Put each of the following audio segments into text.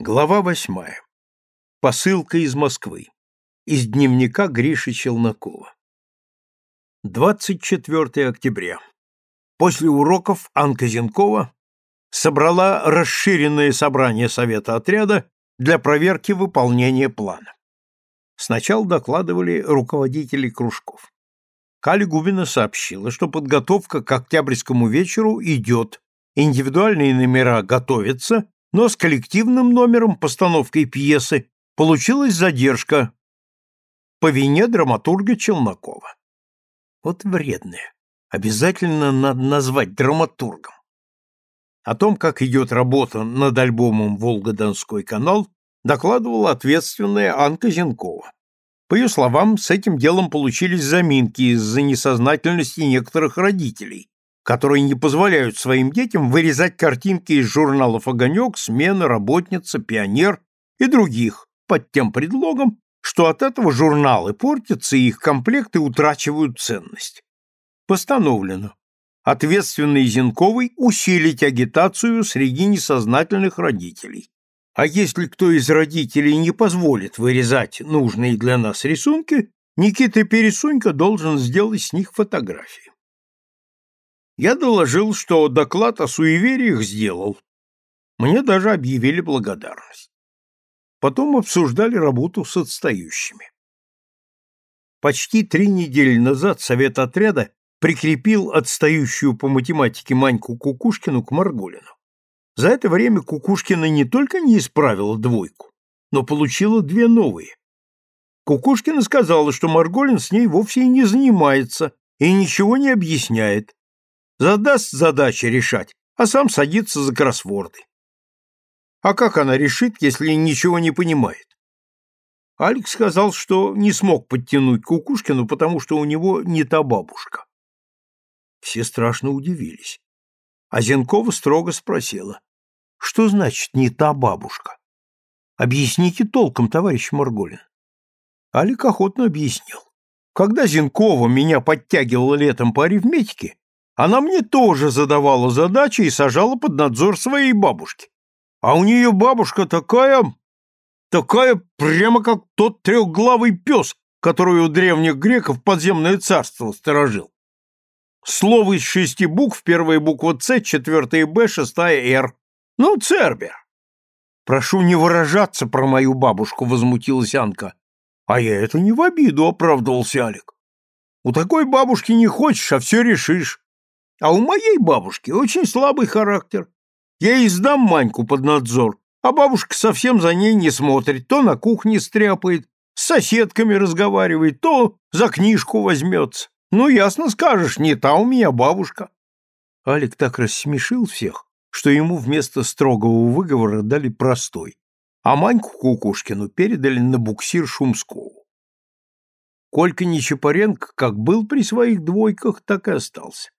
Глава восьмая. Посылка из Москвы. Из дневника Гриши Челнокова. 24 октября. После уроков Анка Зенкова собрала расширенное собрание совета отряда для проверки выполнения плана. Сначала докладывали руководители кружков. Каля Губина сообщила, что подготовка к октябрьскому вечеру идет, индивидуальные номера готовятся, но с коллективным номером постановкой пьесы получилась задержка по вине драматурга Челнокова. Вот вредная. Обязательно надо назвать драматургом. О том, как идет работа над альбомом «Волго-Донской канал», докладывала ответственная Анка Зенкова. По ее словам, с этим делом получились заминки из-за несознательности некоторых родителей, которые не позволяют своим детям вырезать картинки из журналов «Огонек», «Смена», «Работница», «Пионер» и других под тем предлогом, что от этого журналы портятся и их комплекты утрачивают ценность. Постановлено ответственный Зенковой усилить агитацию среди несознательных родителей. А если кто из родителей не позволит вырезать нужные для нас рисунки, Никита Пересунько должен сделать с них фотографии. Я доложил, что доклад о суевериях сделал. Мне даже объявили благодарность. Потом обсуждали работу с отстающими. Почти три недели назад совет отряда прикрепил отстающую по математике Маньку Кукушкину к Марголину. За это время Кукушкина не только не исправила двойку, но получила две новые. Кукушкина сказала, что Марголин с ней вовсе и не занимается и ничего не объясняет, Задаст задачи решать, а сам садится за кроссворды. А как она решит, если ничего не понимает? Алекс сказал, что не смог подтянуть Кукушкину, потому что у него не та бабушка. Все страшно удивились. А Зенкова строго спросила, что значит «не та бабушка»? Объясните толком, товарищ Марголин. Алик охотно объяснил. Когда Зенкова меня подтягивала летом по арифметике, она мне тоже задавала задачи и сажала под надзор своей бабушки. А у нее бабушка такая... такая прямо как тот трехглавый пес, который у древних греков подземное царство сторожил. Слово из шести букв, первая буква «Ц», четвертая «Б», шестая «Р». Ну, Цербер. Прошу не выражаться про мою бабушку, возмутилась Анка. А я это не в обиду, оправдывался Алик. У такой бабушки не хочешь, а все решишь. А у моей бабушки очень слабый характер. Я ей сдам Маньку под надзор, а бабушка совсем за ней не смотрит, то на кухне стряпает, с соседками разговаривает, то за книжку возьмется. Ну, ясно скажешь, не та у меня бабушка. Алик так рассмешил всех, что ему вместо строгого выговора дали простой, а Маньку Кукушкину передали на буксир Шумскову. Колька Нечапаренко как был при своих двойках, так и остался.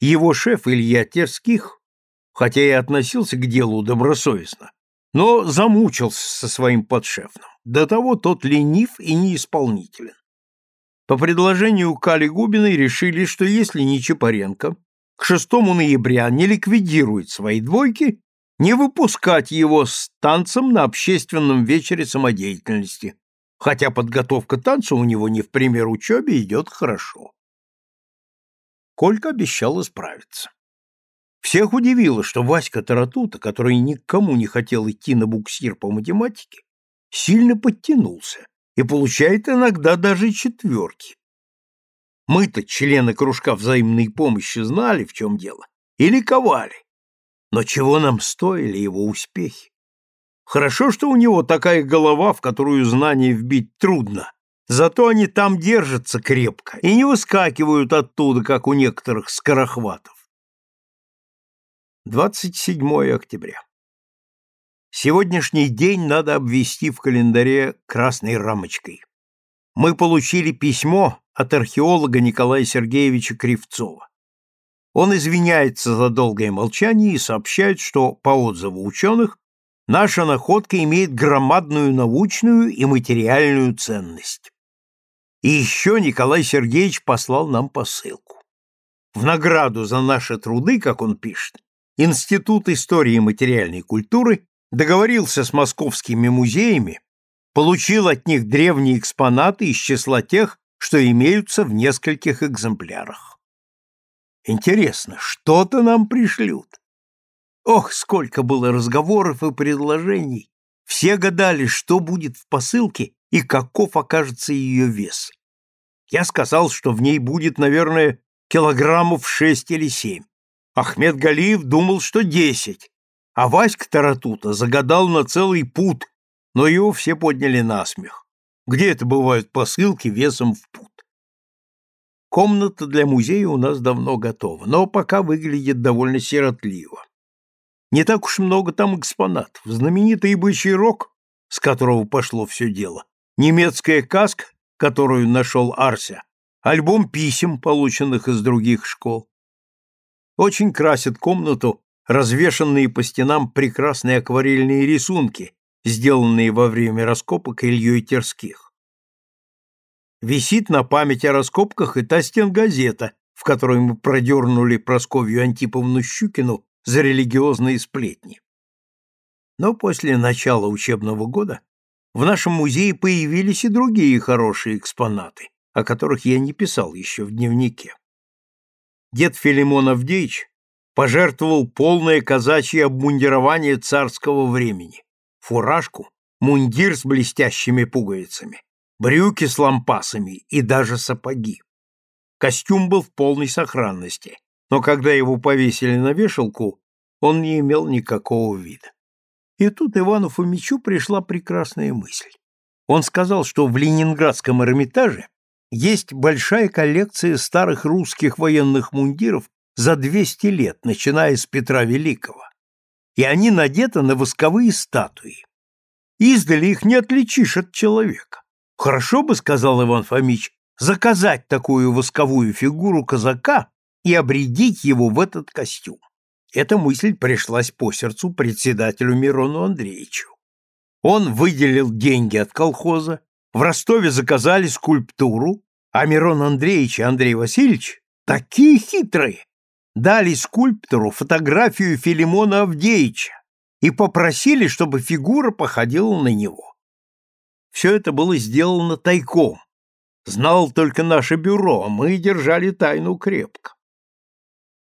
Его шеф Илья Терских, хотя и относился к делу добросовестно, но замучился со своим подшефным. До того тот ленив и неисполнителен. По предложению Кали Губиной решили, что если Нечапаренко к 6 ноября не ликвидирует свои двойки, не выпускать его с танцем на общественном вечере самодеятельности, хотя подготовка танца у него не в пример учебе идет хорошо. Колька обещал исправиться. Всех удивило, что Васька Таратута, который никому не хотел идти на буксир по математике, сильно подтянулся и получает иногда даже четверки. Мы-то, члены кружка взаимной помощи, знали, в чем дело, и ликовали. Но чего нам стоили его успехи? Хорошо, что у него такая голова, в которую знания вбить трудно, Зато они там держатся крепко и не выскакивают оттуда, как у некоторых скорохватов. 27 октября. Сегодняшний день надо обвести в календаре красной рамочкой. Мы получили письмо от археолога Николая Сергеевича Кривцова. Он извиняется за долгое молчание и сообщает, что, по отзыву ученых, наша находка имеет громадную научную и материальную ценность. И еще Николай Сергеевич послал нам посылку. В награду за наши труды, как он пишет, Институт истории и материальной культуры договорился с московскими музеями, получил от них древние экспонаты из числа тех, что имеются в нескольких экземплярах. Интересно, что-то нам пришлют. Ох, сколько было разговоров и предложений. Все гадали, что будет в посылке и каков окажется ее вес. Я сказал, что в ней будет, наверное, килограммов шесть или семь. Ахмед Галиев думал, что десять, а Васька Таратута загадал на целый пут, но его все подняли на смех. Где это бывают посылки весом в пут? Комната для музея у нас давно готова, но пока выглядит довольно сиротливо. Не так уж много там экспонатов. Знаменитый бычий рог, с которого пошло все дело, немецкая каска, которую нашел Арся, альбом писем, полученных из других школ. Очень красят комнату развешанные по стенам прекрасные акварельные рисунки, сделанные во время раскопок Ильей Терских. Висит на память о раскопках и та стенгазета, в которой мы продернули Просковью Антиповну Щукину за религиозные сплетни. Но после начала учебного года в нашем музее появились и другие хорошие экспонаты, о которых я не писал еще в дневнике. Дед Филимон Авдеич пожертвовал полное казачье обмундирование царского времени, фуражку, мундир с блестящими пуговицами, брюки с лампасами и даже сапоги. Костюм был в полной сохранности, но когда его повесили на вешалку, он не имел никакого вида. И тут Ивану Фомичу пришла прекрасная мысль. Он сказал, что в Ленинградском Эрмитаже есть большая коллекция старых русских военных мундиров за 200 лет, начиная с Петра Великого. И они надеты на восковые статуи. Издали их не отличишь от человека. Хорошо бы, сказал Иван Фомич, заказать такую восковую фигуру казака и обредить его в этот костюм. Эта мысль пришлась по сердцу председателю Мирону Андреевичу. Он выделил деньги от колхоза, в Ростове заказали скульптуру, а Мирон Андреевич и Андрей Васильевич такие хитрые, дали скульптору фотографию Филимона Авдеича и попросили, чтобы фигура походила на него. Все это было сделано тайком. Знал только наше бюро, а мы держали тайну крепко.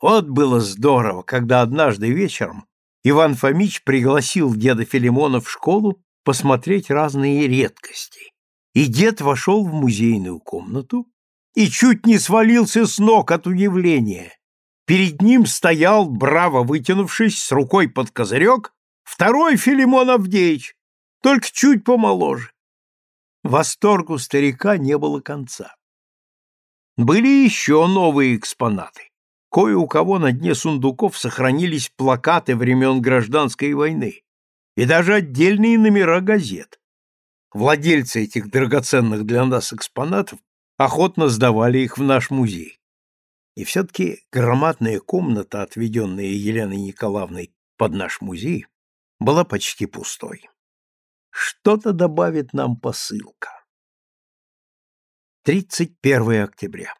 Вот было здорово, когда однажды вечером Иван Фомич пригласил деда Филимона в школу посмотреть разные редкости. И дед вошел в музейную комнату и чуть не свалился с ног от удивления. Перед ним стоял, браво вытянувшись, с рукой под козырек, второй Филимон Авдеич, только чуть помоложе. Восторгу старика не было конца. Были еще новые экспонаты. Кое у кого на дне сундуков сохранились плакаты времен гражданской войны и даже отдельные номера газет. Владельцы этих драгоценных для нас экспонатов охотно сдавали их в наш музей. И все-таки громадная комната, отведенная Еленой Николаевной под наш музей, была почти пустой. Что-то добавит нам посылка. 31 октября.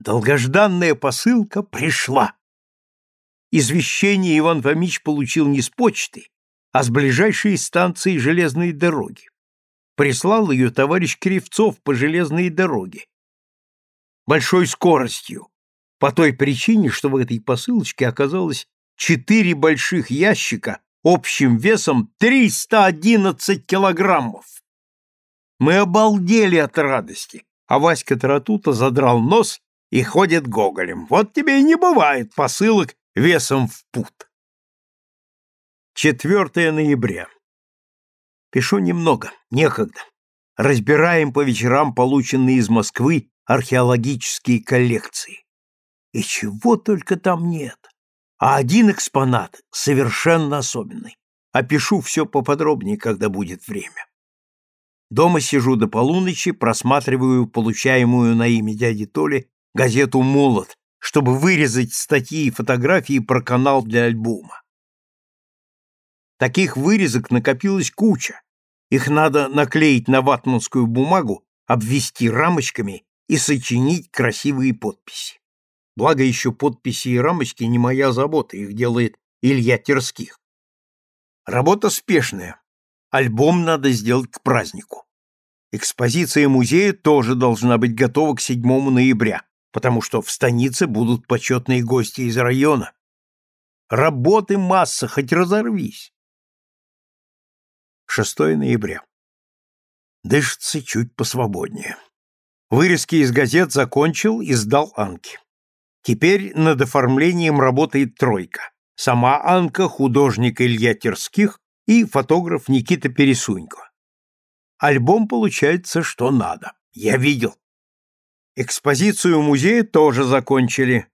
Долгожданная посылка пришла. Извещение Иван Фомич получил не с почты, а с ближайшей станции железной дороги. Прислал ее товарищ Кривцов по железной дороге. Большой скоростью, по той причине, что в этой посылочке оказалось четыре больших ящика общим весом 311 килограммов. Мы обалдели от радости, а Васька Таратута задрал нос и ходит гоголем. Вот тебе и не бывает посылок весом в пут. 4 ноября. Пишу немного, некогда. Разбираем по вечерам полученные из Москвы археологические коллекции. И чего только там нет. А один экспонат совершенно особенный. Опишу все поподробнее, когда будет время. Дома сижу до полуночи, просматриваю получаемую на имя дяди Толи газету «Молот», чтобы вырезать статьи и фотографии про канал для альбома. Таких вырезок накопилась куча. Их надо наклеить на ватманскую бумагу, обвести рамочками и сочинить красивые подписи. Благо еще подписи и рамочки не моя забота, их делает Илья Терских. Работа спешная. Альбом надо сделать к празднику. Экспозиция музея тоже должна быть готова к 7 ноября, потому что в станице будут почетные гости из района. Работы масса, хоть разорвись. 6 ноября. Дышится чуть посвободнее. Вырезки из газет закончил и сдал Анке. Теперь над оформлением работает тройка. Сама Анка, художник Илья Терских и фотограф Никита Пересунько. Альбом получается что надо. Я видел. Экспозицию музея тоже закончили.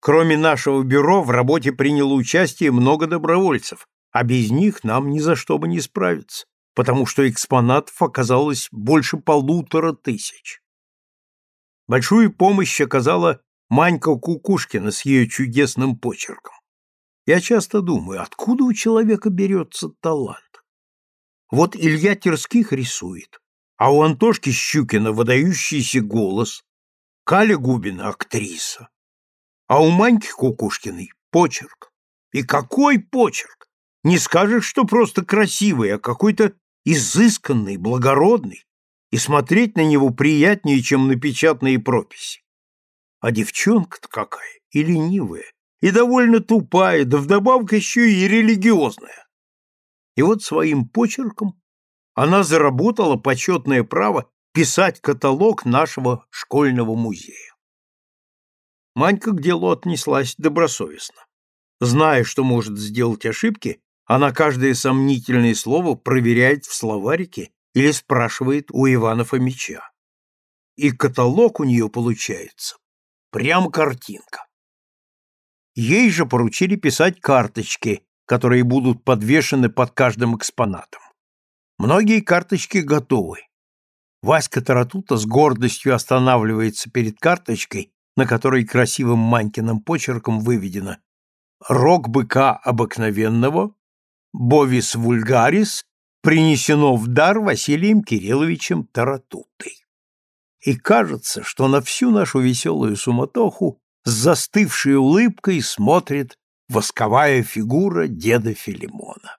Кроме нашего бюро в работе приняло участие много добровольцев, а без них нам ни за что бы не справиться, потому что экспонатов оказалось больше полутора тысяч. Большую помощь оказала Манька Кукушкина с ее чудесным почерком. Я часто думаю, откуда у человека берется талант? Вот Илья Терских рисует, а у Антошки Щукина выдающийся голос, Каля Губина — актриса, а у Маньки Кукушкиной — почерк. И какой почерк! Не скажешь, что просто красивый, а какой-то изысканный, благородный и смотреть на него приятнее, чем на печатные прописи. А девчонка-то какая, и ленивая, и довольно тупая, да вдобавок еще и религиозная. И вот своим почерком она заработала почетное право писать каталог нашего школьного музея. Манька к делу отнеслась добросовестно. Зная, что может сделать ошибки, она каждое сомнительное слово проверяет в словарике или спрашивает у Ивана Фомича. И каталог у нее получается прям картинка. Ей же поручили писать карточки, которые будут подвешены под каждым экспонатом. Многие карточки готовы. Васька Таратута с гордостью останавливается перед карточкой, на которой красивым Манькиным почерком выведено «Рог быка обыкновенного, бовис вульгарис, принесено в дар Василием Кирилловичем Таратутой. И кажется, что на всю нашу веселую суматоху с застывшей улыбкой смотрит восковая фигура деда Филимона.